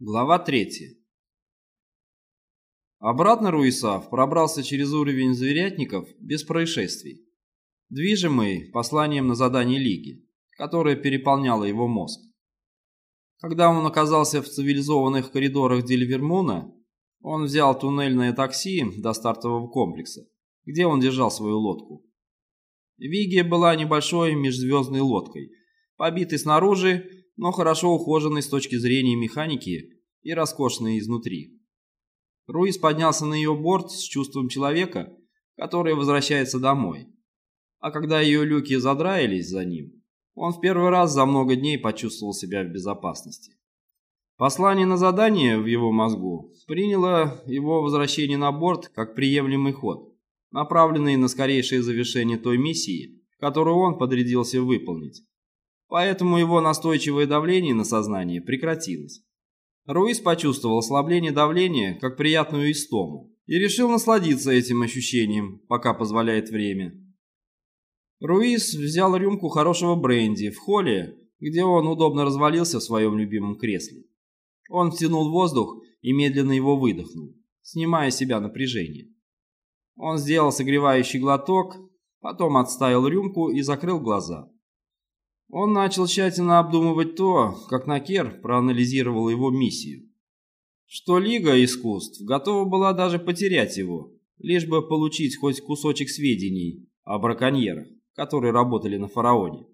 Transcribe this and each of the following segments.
Глава 3. Обратно Руисав пробрался через уровень зверятников без происшествий, движимый посланием на задание Лиги, которое переполняло его мозг. Когда он оказался в цивилизованных коридорах Дельвермуна, он взял туннельное такси до стартового комплекса, где он держал свою лодку. Вигия была небольшой межзвездной лодкой, побитой снаружи но хорошо ухоженный с точки зрения механики и роскошный изнутри. Руис поднялся на ее борт с чувством человека, который возвращается домой. А когда ее люки задраились за ним, он в первый раз за много дней почувствовал себя в безопасности. Послание на задание в его мозгу приняло его возвращение на борт как приемлемый ход, направленный на скорейшее завершение той миссии, которую он подрядился выполнить поэтому его настойчивое давление на сознание прекратилось. Руис почувствовал ослабление давления как приятную истому и решил насладиться этим ощущением, пока позволяет время. Руис взял рюмку хорошего бренди в холле, где он удобно развалился в своем любимом кресле. Он втянул воздух и медленно его выдохнул, снимая с себя напряжение. Он сделал согревающий глоток, потом отставил рюмку и закрыл глаза. Он начал тщательно обдумывать то, как Накер проанализировал его миссию. Что Лига искусств готова была даже потерять его, лишь бы получить хоть кусочек сведений о браконьерах, которые работали на фараоне.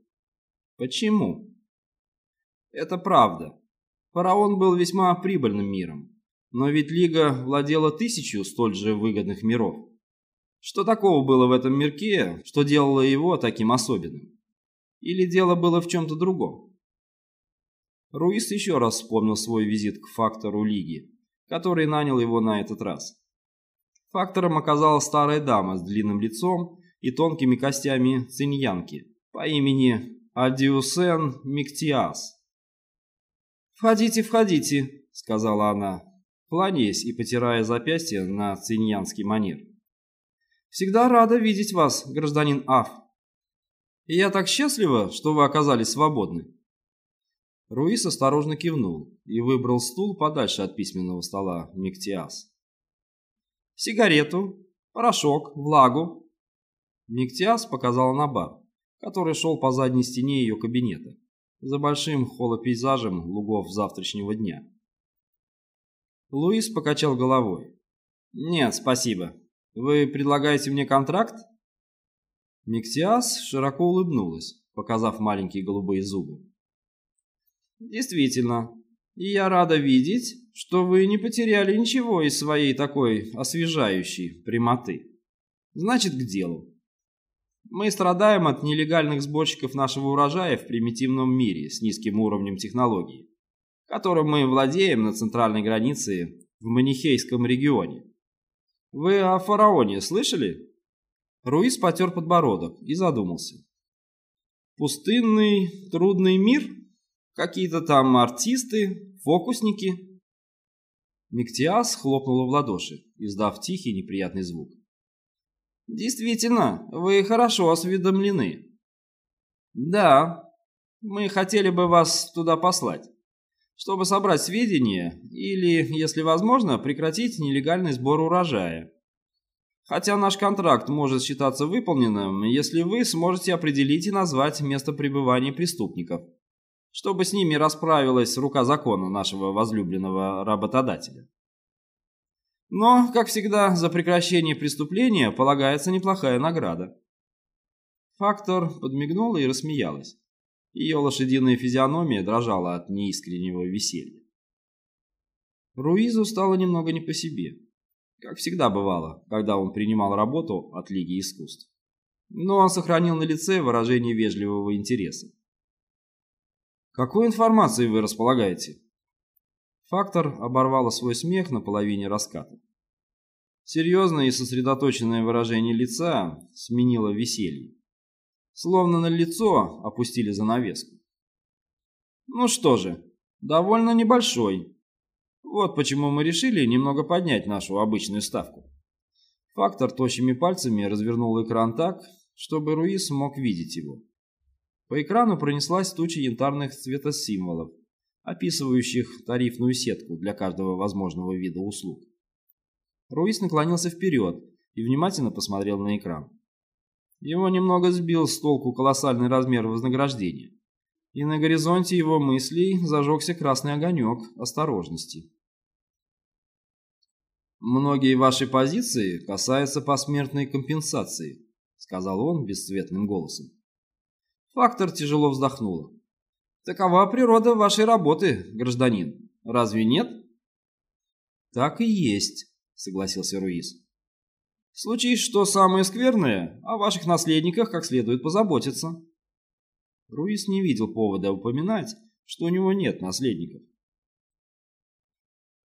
Почему? Это правда. Фараон был весьма прибыльным миром, но ведь Лига владела тысячу столь же выгодных миров. Что такого было в этом мирке, что делало его таким особенным? Или дело было в чем-то другом? Руис еще раз вспомнил свой визит к фактору Лиги, который нанял его на этот раз. Фактором оказалась старая дама с длинным лицом и тонкими костями циньянки по имени Адиусен Миктиас. «Входите, входите», — сказала она, кланяясь и потирая запястье на циньянский манер. «Всегда рада видеть вас, гражданин Аф». И я так счастлива, что вы оказались свободны». Руис осторожно кивнул и выбрал стул подальше от письменного стола Миктиас. «Сигарету, порошок, влагу». Миктиас показал на бар, который шел по задней стене ее кабинета, за большим голопейзажем лугов завтрашнего дня. Луис покачал головой. «Нет, спасибо. Вы предлагаете мне контракт?» Миксиас широко улыбнулась, показав маленькие голубые зубы. «Действительно, и я рада видеть, что вы не потеряли ничего из своей такой освежающей прямоты. Значит, к делу. Мы страдаем от нелегальных сборщиков нашего урожая в примитивном мире с низким уровнем технологий, которым мы владеем на центральной границе в Манихейском регионе. Вы о фараоне слышали?» Руис потер подбородок и задумался. Пустынный, трудный мир? Какие-то там артисты, фокусники? Миктиас хлопнула в ладоши, издав тихий неприятный звук. «Действительно, вы хорошо осведомлены». «Да, мы хотели бы вас туда послать, чтобы собрать сведения или, если возможно, прекратить нелегальный сбор урожая. Хотя наш контракт может считаться выполненным, если вы сможете определить и назвать место пребывания преступников, чтобы с ними расправилась рука закона нашего возлюбленного работодателя. Но, как всегда, за прекращение преступления полагается неплохая награда. Фактор подмигнула и рассмеялась. Ее лошадиная физиономия дрожала от неискреннего веселья. Руизу стало немного не по себе как всегда бывало, когда он принимал работу от Лиги искусств. Но он сохранил на лице выражение вежливого интереса. «Какой информацией вы располагаете?» Фактор оборвала свой смех на половине раската. Серьезное и сосредоточенное выражение лица сменило веселье. Словно на лицо опустили занавеску. «Ну что же, довольно небольшой, вот почему мы решили немного поднять нашу обычную ставку. Фактор тощими пальцами развернул экран так, чтобы Руис мог видеть его. По экрану пронеслась туча янтарных цветосимволов, описывающих тарифную сетку для каждого возможного вида услуг. Руис наклонился вперед и внимательно посмотрел на экран. Его немного сбил с толку колоссальный размер вознаграждения, и на горизонте его мыслей зажегся красный огонек осторожности. «Многие ваши позиции касаются посмертной компенсации», — сказал он бесцветным голосом. Фактор тяжело вздохнула. «Такова природа вашей работы, гражданин. Разве нет?» «Так и есть», — согласился Руис. «Случись что самое скверное, о ваших наследниках как следует позаботиться». Руис не видел повода упоминать, что у него нет наследников.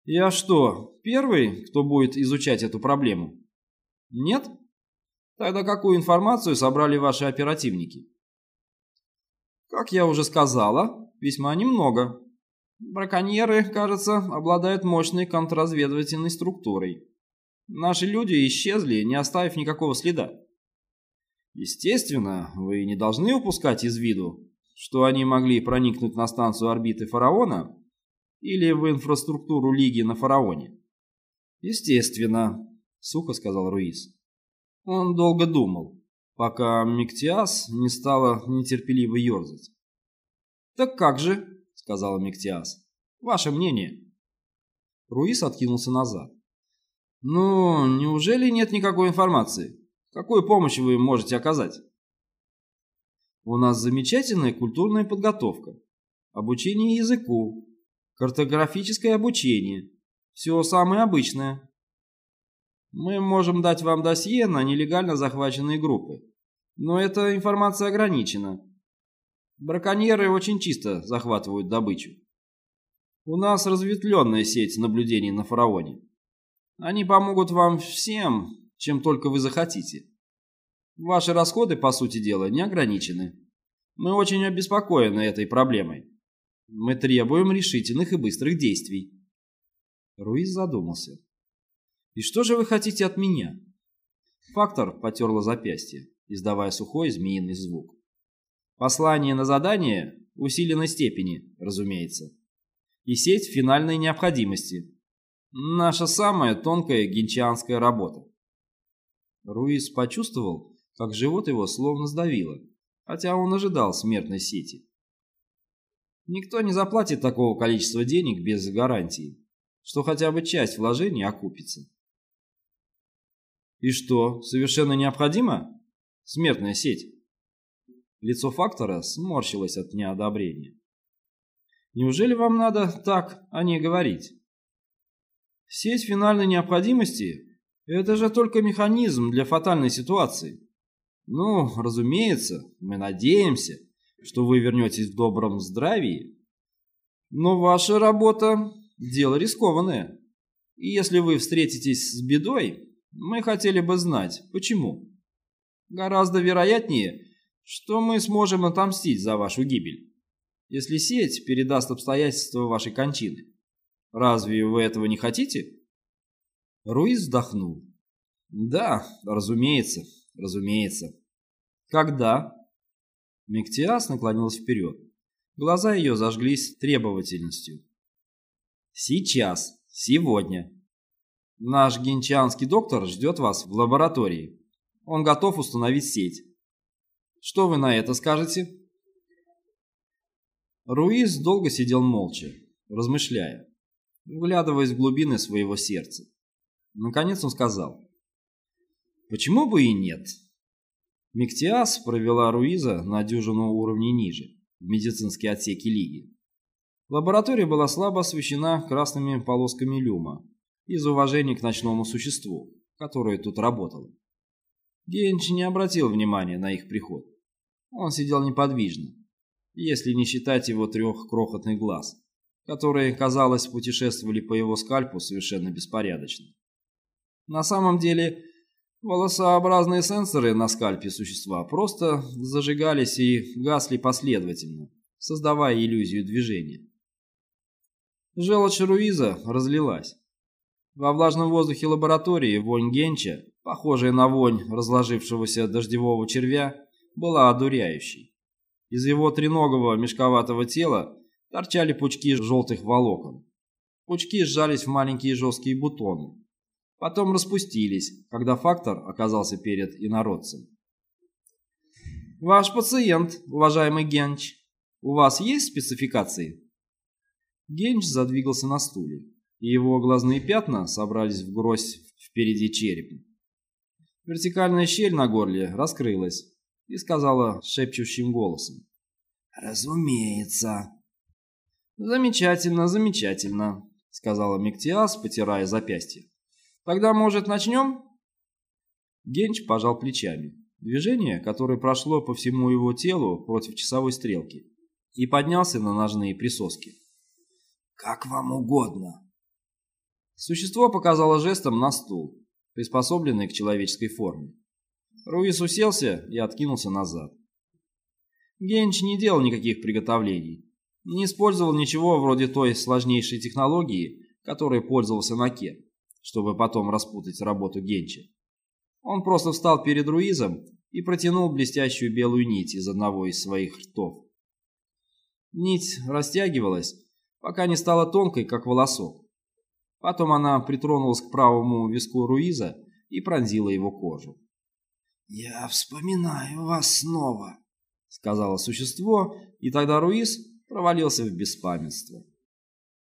«Я что, первый, кто будет изучать эту проблему?» «Нет? Тогда какую информацию собрали ваши оперативники?» «Как я уже сказала, весьма немного. Браконьеры, кажется, обладают мощной контрразведывательной структурой. Наши люди исчезли, не оставив никакого следа. Естественно, вы не должны упускать из виду, что они могли проникнуть на станцию орбиты Фараона или в инфраструктуру Лиги на Фараоне. Естественно, сухо сказал Руис. Он долго думал, пока Миктиас не стала нетерпеливо ерзать. «Так как же?» сказала Мектиас. «Ваше мнение?» Руис откинулся назад. «Ну, неужели нет никакой информации? Какую помощь вы можете оказать?» «У нас замечательная культурная подготовка, обучение языку, картографическое обучение, все самое обычное. Мы можем дать вам досье на нелегально захваченные группы, но эта информация ограничена. Браконьеры очень чисто захватывают добычу. У нас разветвленная сеть наблюдений на фараоне. Они помогут вам всем, чем только вы захотите. Ваши расходы, по сути дела, не ограничены. Мы очень обеспокоены этой проблемой. Мы требуем решительных и быстрых действий. Руиз задумался. «И что же вы хотите от меня?» Фактор потерла запястье, издавая сухой змеиный звук. Послание на задание усиленной степени, разумеется. И сеть финальной необходимости. Наша самая тонкая генчанская работа. Руис почувствовал, как живот его словно сдавило, хотя он ожидал смертной сети. Никто не заплатит такого количества денег без гарантии, что хотя бы часть вложений окупится. И что, совершенно необходимо? Смертная сеть. Лицо фактора сморщилось от неодобрения. Неужели вам надо так о ней говорить? Сеть финальной необходимости – это же только механизм для фатальной ситуации. Ну, разумеется, мы надеемся, что вы вернетесь в добром здравии. Но ваша работа – дело рискованное. И если вы встретитесь с бедой, мы хотели бы знать, почему. Гораздо вероятнее – что мы сможем отомстить за вашу гибель, если сеть передаст обстоятельства вашей кончины. Разве вы этого не хотите?» Руиз вздохнул. «Да, разумеется, разумеется. Когда?» Мектиас наклонился вперед. Глаза ее зажглись требовательностью. «Сейчас, сегодня. Наш генчанский доктор ждет вас в лаборатории. Он готов установить сеть. Что вы на это скажете?» Руиз долго сидел молча, размышляя, вглядываясь в глубины своего сердца. Наконец он сказал, «Почему бы и нет?» Миктиас провела Руиза на дюжину уровней ниже, в медицинские отсеки Лиги. Лаборатория была слабо освещена красными полосками люма из уважения к ночному существу, которое тут работало. Генч не обратил внимания на их приход. Он сидел неподвижно, если не считать его трех крохотных глаз, которые, казалось, путешествовали по его скальпу совершенно беспорядочно. На самом деле, волосообразные сенсоры на скальпе существа просто зажигались и гасли последовательно, создавая иллюзию движения. Желчь Руиза разлилась. Во влажном воздухе лаборатории вонь Генча, похожая на вонь разложившегося дождевого червя, была одуряющей. Из его треногого мешковатого тела торчали пучки желтых волокон. Пучки сжались в маленькие жесткие бутоны. Потом распустились, когда фактор оказался перед инородцем. «Ваш пациент, уважаемый Генч, у вас есть спецификации?» Генч задвигался на стуле, и его глазные пятна собрались в грозь впереди черепа. Вертикальная щель на горле раскрылась и сказала шепчущим голосом. «Разумеется». «Замечательно, замечательно», — сказала Мектиас, потирая запястье. «Тогда, может, начнем?» Генч пожал плечами. Движение, которое прошло по всему его телу против часовой стрелки, и поднялся на ножные присоски. «Как вам угодно». Существо показало жестом на стул, приспособленный к человеческой форме. Руис уселся и откинулся назад. Генч не делал никаких приготовлений, не использовал ничего вроде той сложнейшей технологии, которой пользовался Наке, чтобы потом распутать работу Генча. Он просто встал перед Руизом и протянул блестящую белую нить из одного из своих ртов. Нить растягивалась, пока не стала тонкой, как волосок. Потом она притронулась к правому виску Руиза и пронзила его кожу. «Я вспоминаю вас снова», — сказала существо, и тогда Руиз провалился в беспамятство.